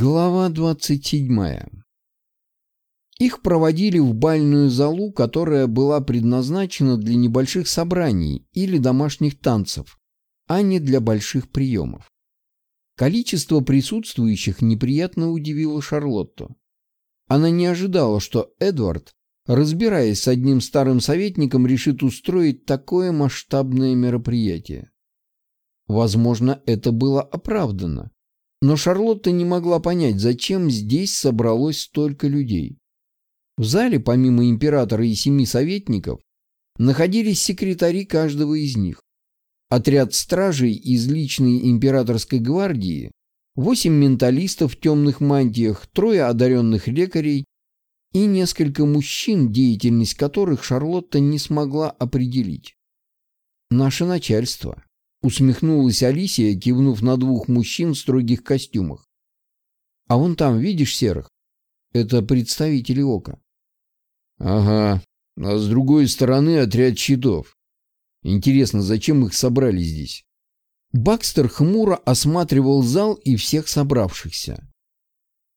Глава 27. Их проводили в бальную залу, которая была предназначена для небольших собраний или домашних танцев, а не для больших приемов. Количество присутствующих неприятно удивило Шарлотту. Она не ожидала, что Эдвард, разбираясь с одним старым советником, решит устроить такое масштабное мероприятие. Возможно, это было оправдано но Шарлотта не могла понять, зачем здесь собралось столько людей. В зале, помимо императора и семи советников, находились секретари каждого из них. Отряд стражей из личной императорской гвардии, восемь менталистов в темных мантиях, трое одаренных лекарей и несколько мужчин, деятельность которых Шарлотта не смогла определить. Наше начальство. Усмехнулась Алисия, кивнув на двух мужчин в строгих костюмах. А вон там, видишь серых? Это представители ока. Ага, а с другой стороны отряд щитов. Интересно, зачем их собрали здесь? Бакстер хмуро осматривал зал и всех собравшихся.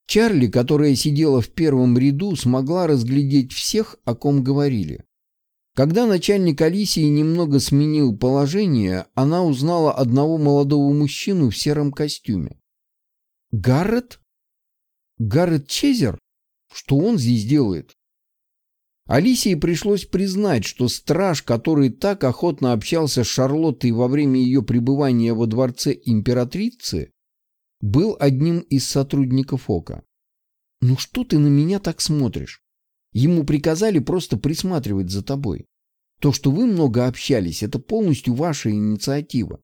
Чарли, которая сидела в первом ряду, смогла разглядеть всех, о ком говорили. Когда начальник Алисии немного сменил положение, она узнала одного молодого мужчину в сером костюме. «Гаррет? Гаррет Чезер? Что он здесь делает?» Алисии пришлось признать, что страж, который так охотно общался с Шарлоттой во время ее пребывания во дворце императрицы, был одним из сотрудников Ока. «Ну что ты на меня так смотришь? Ему приказали просто присматривать за тобой. То, что вы много общались, это полностью ваша инициатива.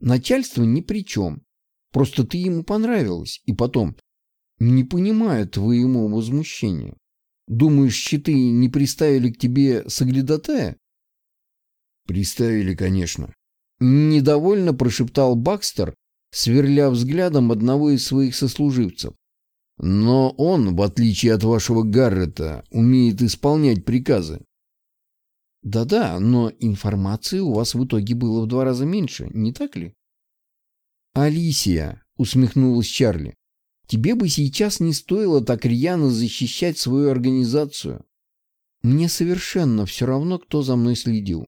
Начальство ни при чем. Просто ты ему понравилась. И потом, не понимаю твоему возмущения. Думаешь, щиты не приставили к тебе соглядатая? Приставили, конечно. Недовольно прошептал Бакстер, сверля взглядом одного из своих сослуживцев. Но он, в отличие от вашего Гаррета, умеет исполнять приказы. Да-да, но информации у вас в итоге было в два раза меньше, не так ли? Алисия, усмехнулась Чарли, тебе бы сейчас не стоило так рьяно защищать свою организацию. Мне совершенно все равно, кто за мной следил.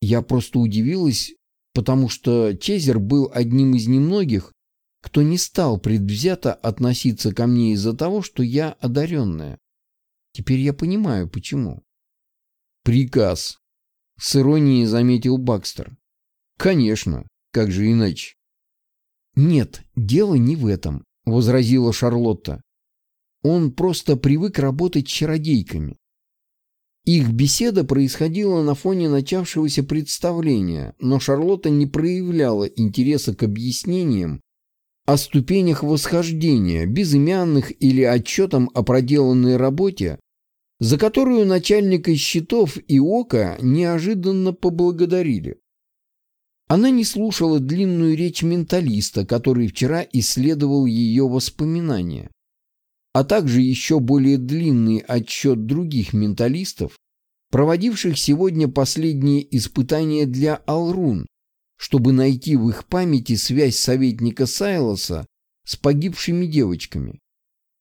Я просто удивилась, потому что Чезер был одним из немногих, кто не стал предвзято относиться ко мне из-за того, что я одаренная. Теперь я понимаю, почему. Приказ. С иронией заметил Бакстер. Конечно, как же иначе? Нет, дело не в этом, возразила Шарлотта. Он просто привык работать чародейками. Их беседа происходила на фоне начавшегося представления, но Шарлотта не проявляла интереса к объяснениям о ступенях восхождения, безымянных или отчетам о проделанной работе, за которую начальника счетов и ока неожиданно поблагодарили. Она не слушала длинную речь менталиста, который вчера исследовал ее воспоминания, а также еще более длинный отчет других менталистов, проводивших сегодня последние испытания для Алрун, чтобы найти в их памяти связь советника Сайлоса с погибшими девочками.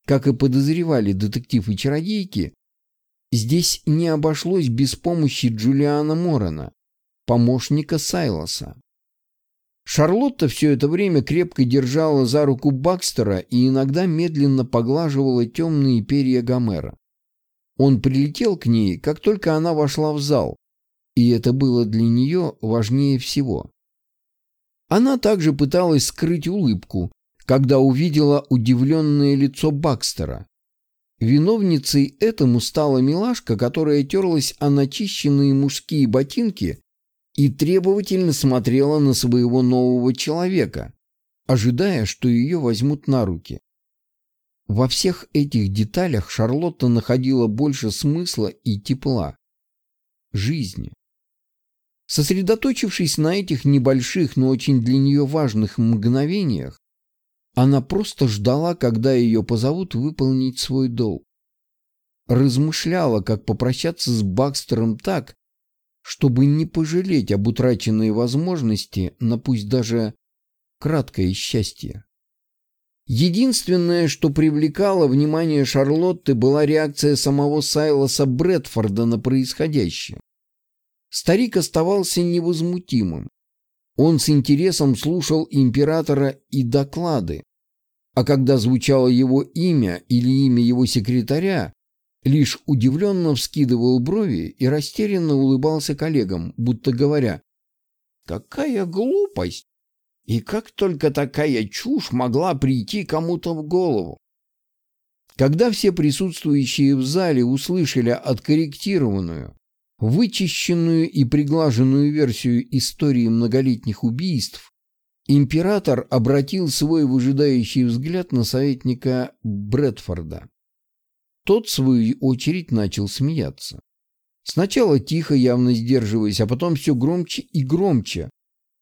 Как и подозревали детектив и чародейки, здесь не обошлось без помощи Джулиана Морена, помощника Сайлоса. Шарлотта все это время крепко держала за руку Бакстера и иногда медленно поглаживала темные перья Гомера. Он прилетел к ней, как только она вошла в зал, и это было для нее важнее всего. Она также пыталась скрыть улыбку, когда увидела удивленное лицо Бакстера. Виновницей этому стала милашка, которая терлась о начищенные мужские ботинки и требовательно смотрела на своего нового человека, ожидая, что ее возьмут на руки. Во всех этих деталях Шарлотта находила больше смысла и тепла. Жизни. Сосредоточившись на этих небольших, но очень для нее важных мгновениях, она просто ждала, когда ее позовут выполнить свой долг. Размышляла, как попрощаться с Бакстером так, чтобы не пожалеть об утраченной возможности на пусть даже краткое счастье. Единственное, что привлекало внимание Шарлотты, была реакция самого Сайлоса Брэдфорда на происходящее. Старик оставался невозмутимым. Он с интересом слушал императора и доклады, а когда звучало его имя или имя его секретаря, лишь удивленно вскидывал брови и растерянно улыбался коллегам, будто говоря, «Какая глупость! И как только такая чушь могла прийти кому-то в голову?» Когда все присутствующие в зале услышали откорректированную, вычищенную и приглаженную версию истории многолетних убийств, император обратил свой выжидающий взгляд на советника Брэдфорда. Тот, в свою очередь, начал смеяться. Сначала тихо, явно сдерживаясь, а потом все громче и громче,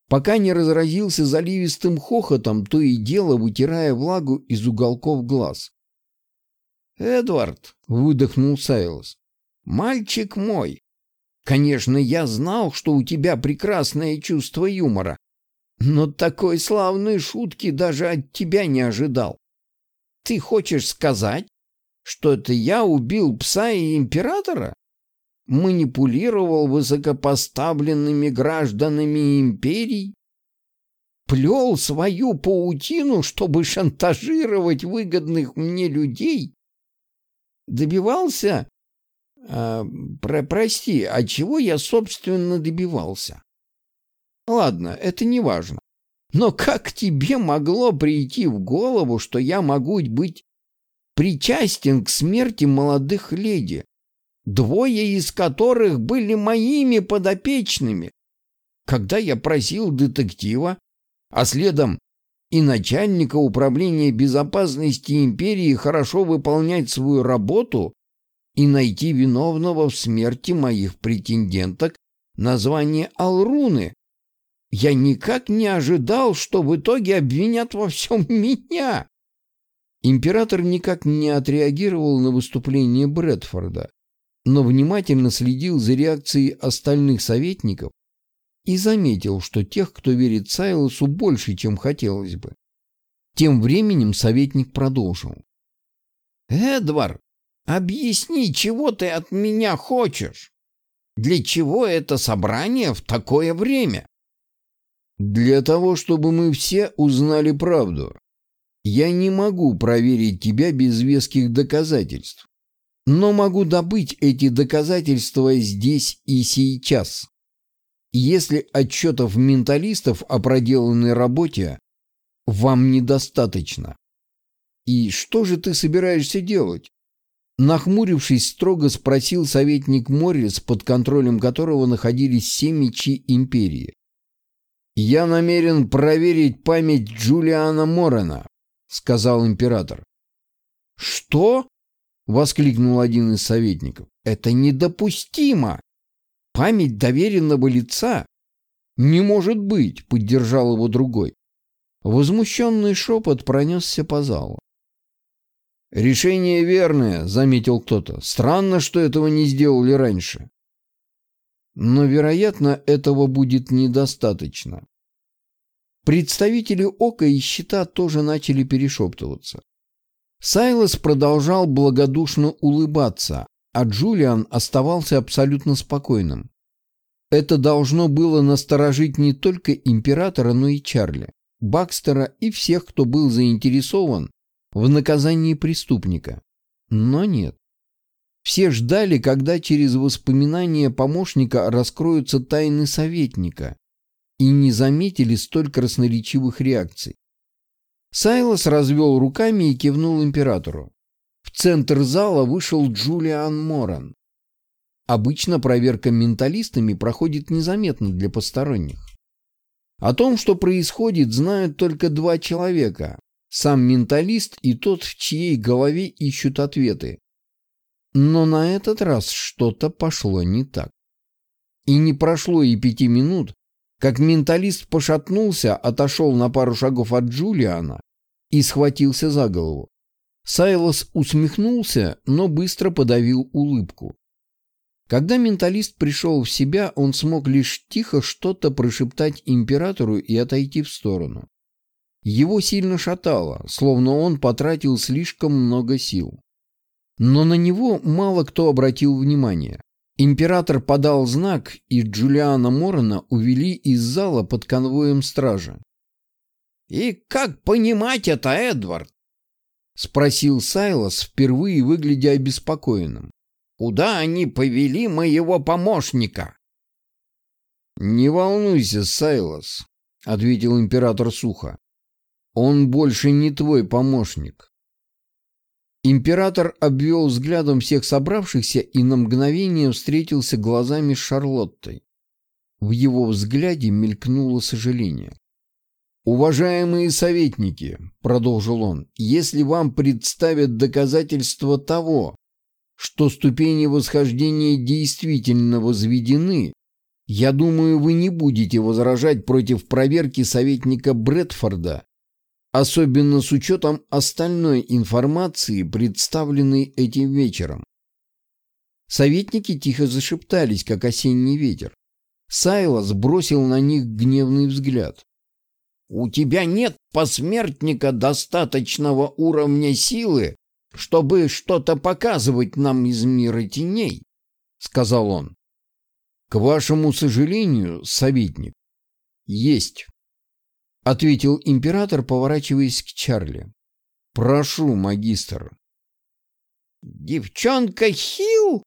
пока не разразился заливистым хохотом, то и дело вытирая влагу из уголков глаз. «Эдвард!» — выдохнул Сайлос. «Мальчик мой! Конечно, я знал, что у тебя прекрасное чувство юмора, но такой славной шутки даже от тебя не ожидал. Ты хочешь сказать, что это я убил пса и императора? Манипулировал высокопоставленными гражданами империй? Плел свою паутину, чтобы шантажировать выгодных мне людей? Добивался про прости, а чего я, собственно, добивался? Ладно, это не важно. Но как тебе могло прийти в голову, что я могу быть причастен к смерти молодых леди, двое из которых были моими подопечными? Когда я просил детектива, а следом и начальника управления безопасности империи хорошо выполнять свою работу, и найти виновного в смерти моих претенденток на звание Алруны. Я никак не ожидал, что в итоге обвинят во всем меня. Император никак не отреагировал на выступление Брэдфорда, но внимательно следил за реакцией остальных советников и заметил, что тех, кто верит Сайлосу, больше, чем хотелось бы. Тем временем советник продолжил. «Эдвард, Объясни, чего ты от меня хочешь? Для чего это собрание в такое время? Для того, чтобы мы все узнали правду. Я не могу проверить тебя без веских доказательств, но могу добыть эти доказательства здесь и сейчас. Если отчетов менталистов о проделанной работе вам недостаточно. И что же ты собираешься делать? Нахмурившись, строго спросил советник Моррис, под контролем которого находились все мечи Империи. «Я намерен проверить память Джулиана Морена», — сказал император. «Что?» — воскликнул один из советников. «Это недопустимо! Память доверенного лица?» «Не может быть!» — поддержал его другой. Возмущенный шепот пронесся по залу. «Решение верное», — заметил кто-то. «Странно, что этого не сделали раньше». Но, вероятно, этого будет недостаточно. Представители Ока и Щита тоже начали перешептываться. Сайлос продолжал благодушно улыбаться, а Джулиан оставался абсолютно спокойным. Это должно было насторожить не только императора, но и Чарли, Бакстера и всех, кто был заинтересован в наказании преступника. Но нет. Все ждали, когда через воспоминания помощника раскроются тайны советника, и не заметили столь красноречивых реакций. Сайлос развел руками и кивнул императору. В центр зала вышел Джулиан Моран. Обычно проверка менталистами проходит незаметно для посторонних. О том, что происходит, знают только два человека сам менталист и тот, в чьей голове ищут ответы. Но на этот раз что-то пошло не так. И не прошло и пяти минут, как менталист пошатнулся, отошел на пару шагов от Джулиана и схватился за голову. Сайлос усмехнулся, но быстро подавил улыбку. Когда менталист пришел в себя, он смог лишь тихо что-то прошептать императору и отойти в сторону. Его сильно шатало, словно он потратил слишком много сил. Но на него мало кто обратил внимание. Император подал знак, и Джулиана Морона увели из зала под конвоем стражи. «И как понимать это, Эдвард?» — спросил Сайлос, впервые выглядя обеспокоенным. «Куда они повели моего помощника?» «Не волнуйся, Сайлос», — ответил император сухо. «Он больше не твой помощник». Император обвел взглядом всех собравшихся и на мгновение встретился глазами с Шарлоттой. В его взгляде мелькнуло сожаление. «Уважаемые советники», — продолжил он, — «если вам представят доказательства того, что ступени восхождения действительно возведены, я думаю, вы не будете возражать против проверки советника Брэдфорда, особенно с учетом остальной информации, представленной этим вечером». Советники тихо зашептались, как осенний ветер. Сайлос бросил на них гневный взгляд. У тебя нет посмертника достаточного уровня силы, чтобы что-то показывать нам из мира теней, — сказал он. — К вашему сожалению, советник, есть, — ответил император, поворачиваясь к Чарли. — Прошу, магистр. — Девчонка Хилл?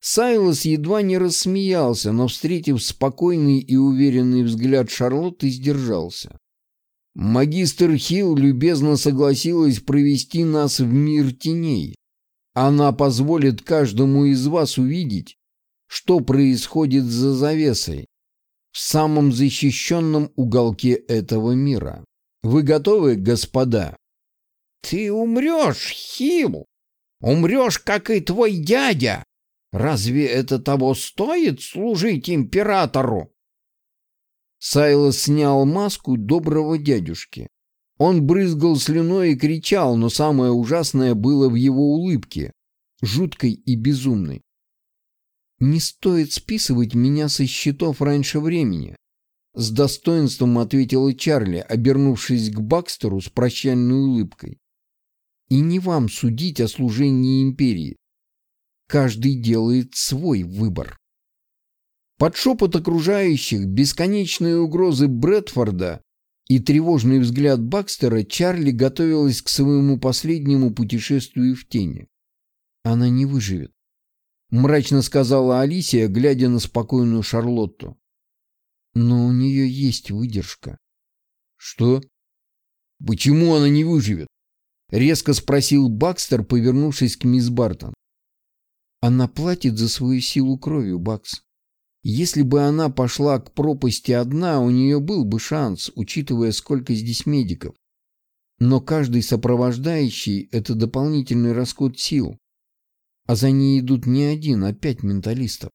Сайлос едва не рассмеялся, но, встретив спокойный и уверенный взгляд Шарлотты, сдержался. Магистр Хилл любезно согласилась провести нас в мир теней. Она позволит каждому из вас увидеть, что происходит за завесой, в самом защищенном уголке этого мира. Вы готовы, господа? Ты умрешь, Хилл! Умрешь, как и твой дядя! Разве это того стоит служить императору? Сайлос снял маску доброго дядюшки. Он брызгал слюной и кричал, но самое ужасное было в его улыбке, жуткой и безумной. «Не стоит списывать меня со счетов раньше времени», — с достоинством ответила Чарли, обернувшись к Бакстеру с прощальной улыбкой. «И не вам судить о служении империи. Каждый делает свой выбор». Под шепот окружающих, бесконечные угрозы Брэдфорда и тревожный взгляд Бакстера Чарли готовилась к своему последнему путешествию в тени. Она не выживет. Мрачно сказала Алисия, глядя на спокойную Шарлотту. Но у нее есть выдержка. Что? Почему она не выживет? Резко спросил Бакстер, повернувшись к мисс Бартон. Она платит за свою силу кровью, Бакс. Если бы она пошла к пропасти одна, у нее был бы шанс, учитывая, сколько здесь медиков. Но каждый сопровождающий – это дополнительный расход сил. А за ней идут не один, а пять менталистов.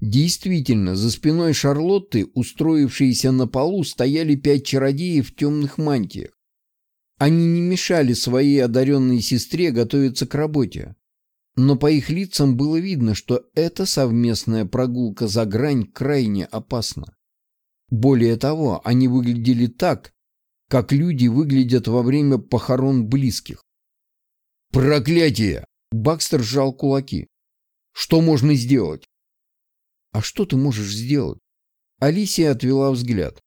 Действительно, за спиной Шарлотты, устроившиеся на полу, стояли пять чародеев в темных мантиях. Они не мешали своей одаренной сестре готовиться к работе но по их лицам было видно, что эта совместная прогулка за грань крайне опасна. Более того, они выглядели так, как люди выглядят во время похорон близких. «Проклятие!» — Бакстер сжал кулаки. «Что можно сделать?» «А что ты можешь сделать?» Алисия отвела взгляд.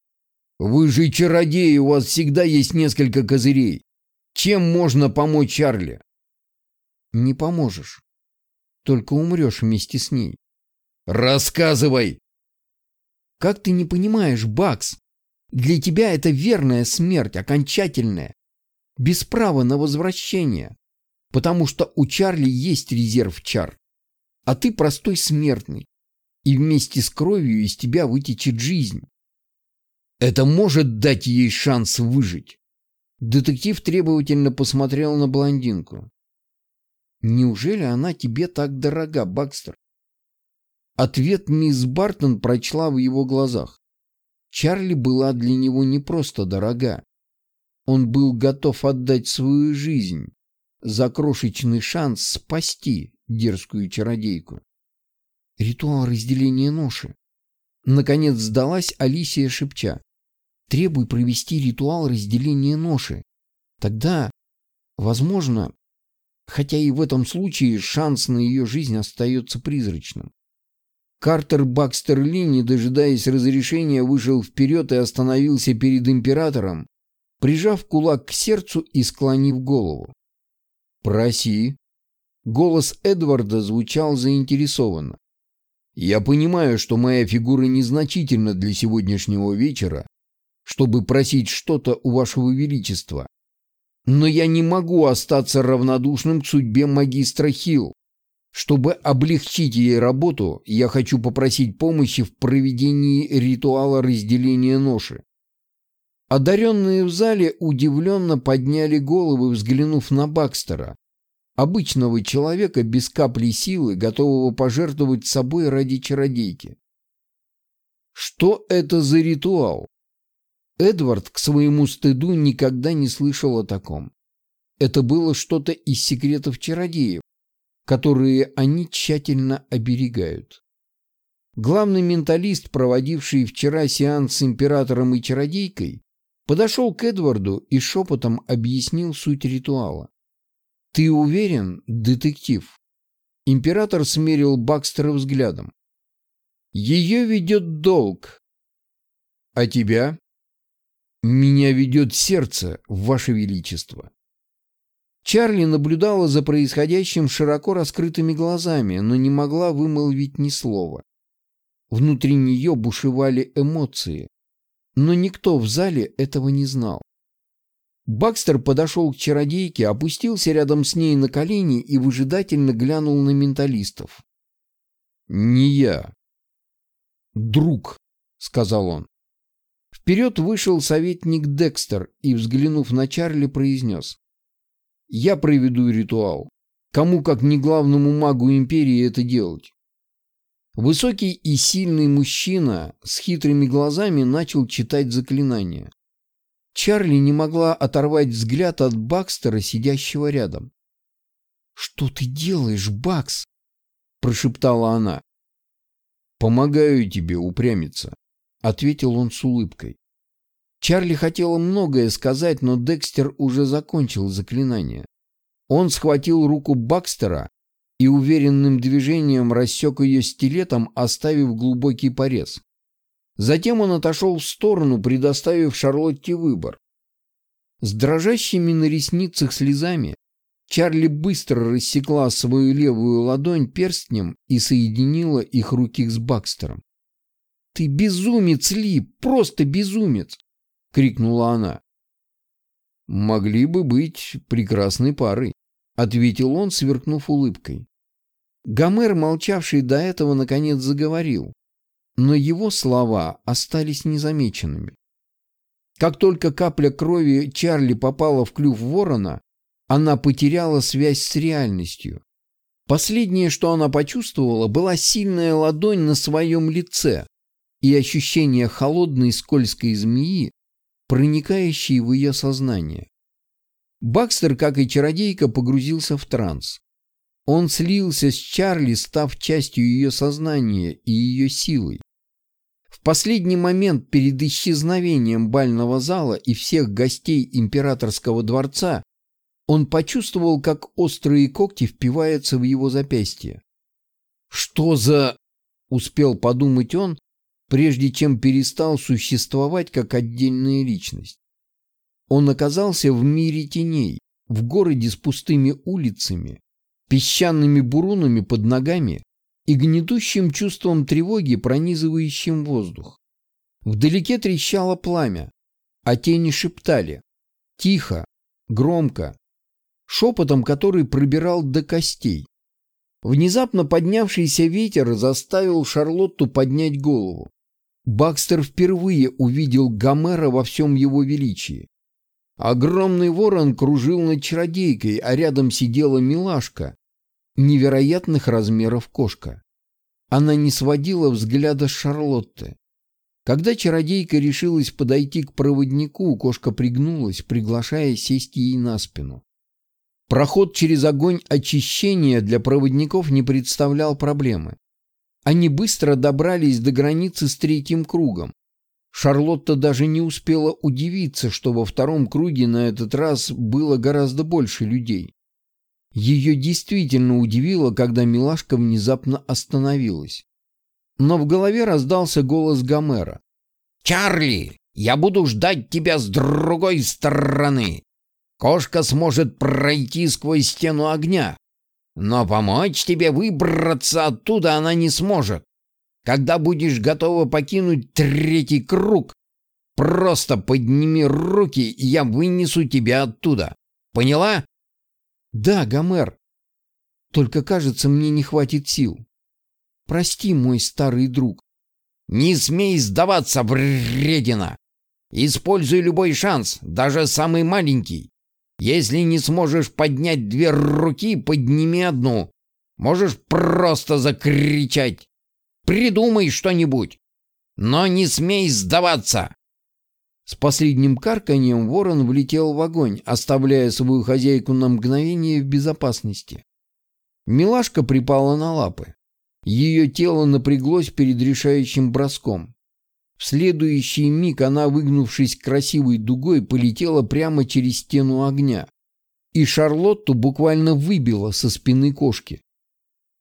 «Вы же чародеи, у вас всегда есть несколько козырей. Чем можно помочь Чарли?» Не поможешь. Только умрешь вместе с ней. Рассказывай! Как ты не понимаешь, Бакс? Для тебя это верная смерть, окончательная. Без права на возвращение. Потому что у Чарли есть резерв чар. А ты простой смертный. И вместе с кровью из тебя вытечет жизнь. Это может дать ей шанс выжить. Детектив требовательно посмотрел на блондинку. Неужели она тебе так дорога, Бакстер? Ответ мисс Бартон прочла в его глазах. Чарли была для него не просто дорога. Он был готов отдать свою жизнь за крошечный шанс спасти дерзкую чародейку. Ритуал разделения ноши. Наконец сдалась Алисия шепча. Требуй провести ритуал разделения ноши. Тогда, возможно, хотя и в этом случае шанс на ее жизнь остается призрачным. Картер Бакстер Ли, не дожидаясь разрешения, вышел вперед и остановился перед императором, прижав кулак к сердцу и склонив голову. «Проси». Голос Эдварда звучал заинтересованно. «Я понимаю, что моя фигура незначительна для сегодняшнего вечера, чтобы просить что-то у вашего величества, но я не могу остаться равнодушным к судьбе магистра Хилл. Чтобы облегчить ей работу, я хочу попросить помощи в проведении ритуала разделения ноши. Одаренные в зале удивленно подняли головы, взглянув на Бакстера, обычного человека без капли силы, готового пожертвовать собой ради чародейки. Что это за ритуал? Эдвард к своему стыду никогда не слышал о таком. Это было что-то из секретов чародеев, которые они тщательно оберегают. Главный менталист, проводивший вчера сеанс с императором и чародейкой, подошел к Эдварду и шепотом объяснил суть ритуала. «Ты уверен, детектив?» Император смерил Бакстера взглядом. «Ее ведет долг. А тебя?» «Меня ведет сердце, Ваше Величество». Чарли наблюдала за происходящим широко раскрытыми глазами, но не могла вымолвить ни слова. Внутри нее бушевали эмоции, но никто в зале этого не знал. Бакстер подошел к чародейке, опустился рядом с ней на колени и выжидательно глянул на менталистов. «Не я. Друг», — сказал он. Вперед вышел советник Декстер и, взглянув на Чарли, произнес. «Я проведу ритуал. Кому, как не главному магу империи, это делать?» Высокий и сильный мужчина с хитрыми глазами начал читать заклинание. Чарли не могла оторвать взгляд от Бакстера, сидящего рядом. «Что ты делаешь, Бакс?» – прошептала она. «Помогаю тебе упрямиться», – ответил он с улыбкой. Чарли хотела многое сказать, но Декстер уже закончил заклинание. Он схватил руку Бакстера и уверенным движением рассек ее стилетом, оставив глубокий порез. Затем он отошел в сторону, предоставив Шарлотте выбор. С дрожащими на ресницах слезами Чарли быстро рассекла свою левую ладонь перстнем и соединила их руки с Бакстером. «Ты безумец, Ли, просто безумец!» — крикнула она. «Могли бы быть прекрасной парой», — ответил он, сверкнув улыбкой. Гомер, молчавший до этого, наконец заговорил, но его слова остались незамеченными. Как только капля крови Чарли попала в клюв ворона, она потеряла связь с реальностью. Последнее, что она почувствовала, была сильная ладонь на своем лице и ощущение холодной скользкой змеи, проникающей в ее сознание. Бакстер, как и чародейка, погрузился в транс. Он слился с Чарли, став частью ее сознания и ее силой. В последний момент перед исчезновением бального зала и всех гостей императорского дворца он почувствовал, как острые когти впиваются в его запястье. «Что за...» — успел подумать он, прежде чем перестал существовать как отдельная личность. Он оказался в мире теней, в городе с пустыми улицами, песчаными бурунами под ногами и гнетущим чувством тревоги, пронизывающим воздух. Вдалеке трещало пламя, а тени шептали. Тихо, громко, шепотом, который пробирал до костей. Внезапно поднявшийся ветер заставил Шарлотту поднять голову. Бакстер впервые увидел Гомера во всем его величии. Огромный ворон кружил над чародейкой, а рядом сидела милашка, невероятных размеров кошка. Она не сводила взгляда с Шарлотты. Когда чародейка решилась подойти к проводнику, кошка пригнулась, приглашая сесть ей на спину. Проход через огонь очищения для проводников не представлял проблемы. Они быстро добрались до границы с третьим кругом. Шарлотта даже не успела удивиться, что во втором круге на этот раз было гораздо больше людей. Ее действительно удивило, когда милашка внезапно остановилась. Но в голове раздался голос Гомера. «Чарли, я буду ждать тебя с другой стороны. Кошка сможет пройти сквозь стену огня, но помочь тебе выбраться оттуда она не сможет. Когда будешь готова покинуть третий круг, просто подними руки, и я вынесу тебя оттуда. Поняла? Да, Гомер. Только, кажется, мне не хватит сил. Прости, мой старый друг. Не смей сдаваться, вредина. Используй любой шанс, даже самый маленький. Если не сможешь поднять две руки, подними одну. Можешь просто закричать. Придумай что-нибудь. Но не смей сдаваться. С последним карканьем ворон влетел в огонь, оставляя свою хозяйку на мгновение в безопасности. Милашка припала на лапы. Ее тело напряглось перед решающим броском. В следующий миг она, выгнувшись красивой дугой, полетела прямо через стену огня. И Шарлотту буквально выбила со спины кошки.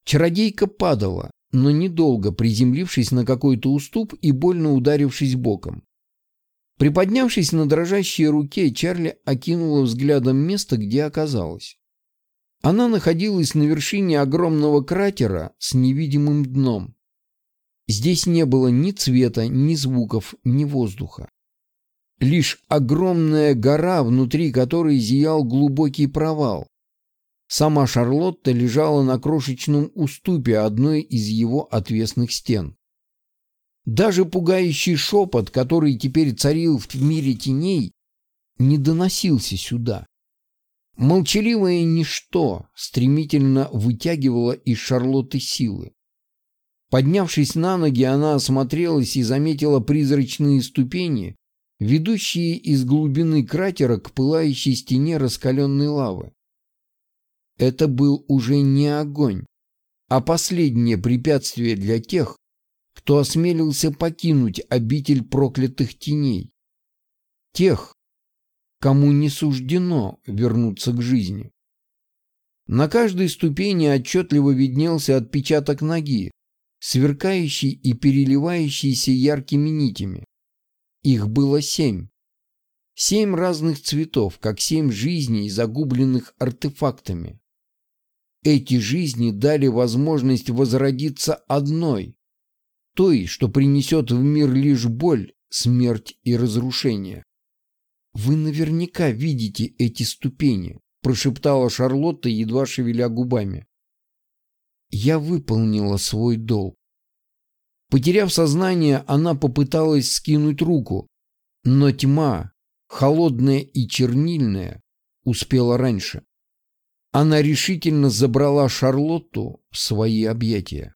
Чародейка падала, но недолго приземлившись на какой-то уступ и больно ударившись боком. Приподнявшись на дрожащей руке, Чарли окинула взглядом место, где оказалась. Она находилась на вершине огромного кратера с невидимым дном. Здесь не было ни цвета, ни звуков, ни воздуха. Лишь огромная гора, внутри которой зиял глубокий провал. Сама Шарлотта лежала на крошечном уступе одной из его отвесных стен. Даже пугающий шепот, который теперь царил в мире теней, не доносился сюда. Молчаливое ничто стремительно вытягивало из Шарлотты силы. Поднявшись на ноги, она осмотрелась и заметила призрачные ступени, ведущие из глубины кратера к пылающей стене раскаленной лавы. Это был уже не огонь, а последнее препятствие для тех, кто осмелился покинуть обитель проклятых теней. Тех, кому не суждено вернуться к жизни. На каждой ступени отчетливо виднелся отпечаток ноги, сверкающий и переливающийся яркими нитями. Их было семь. Семь разных цветов, как семь жизней, загубленных артефактами. Эти жизни дали возможность возродиться одной, той, что принесет в мир лишь боль, смерть и разрушение. «Вы наверняка видите эти ступени», — прошептала Шарлотта, едва шевеля губами. «Я выполнила свой долг». Потеряв сознание, она попыталась скинуть руку, но тьма, холодная и чернильная, успела раньше. Она решительно забрала Шарлотту в свои объятия.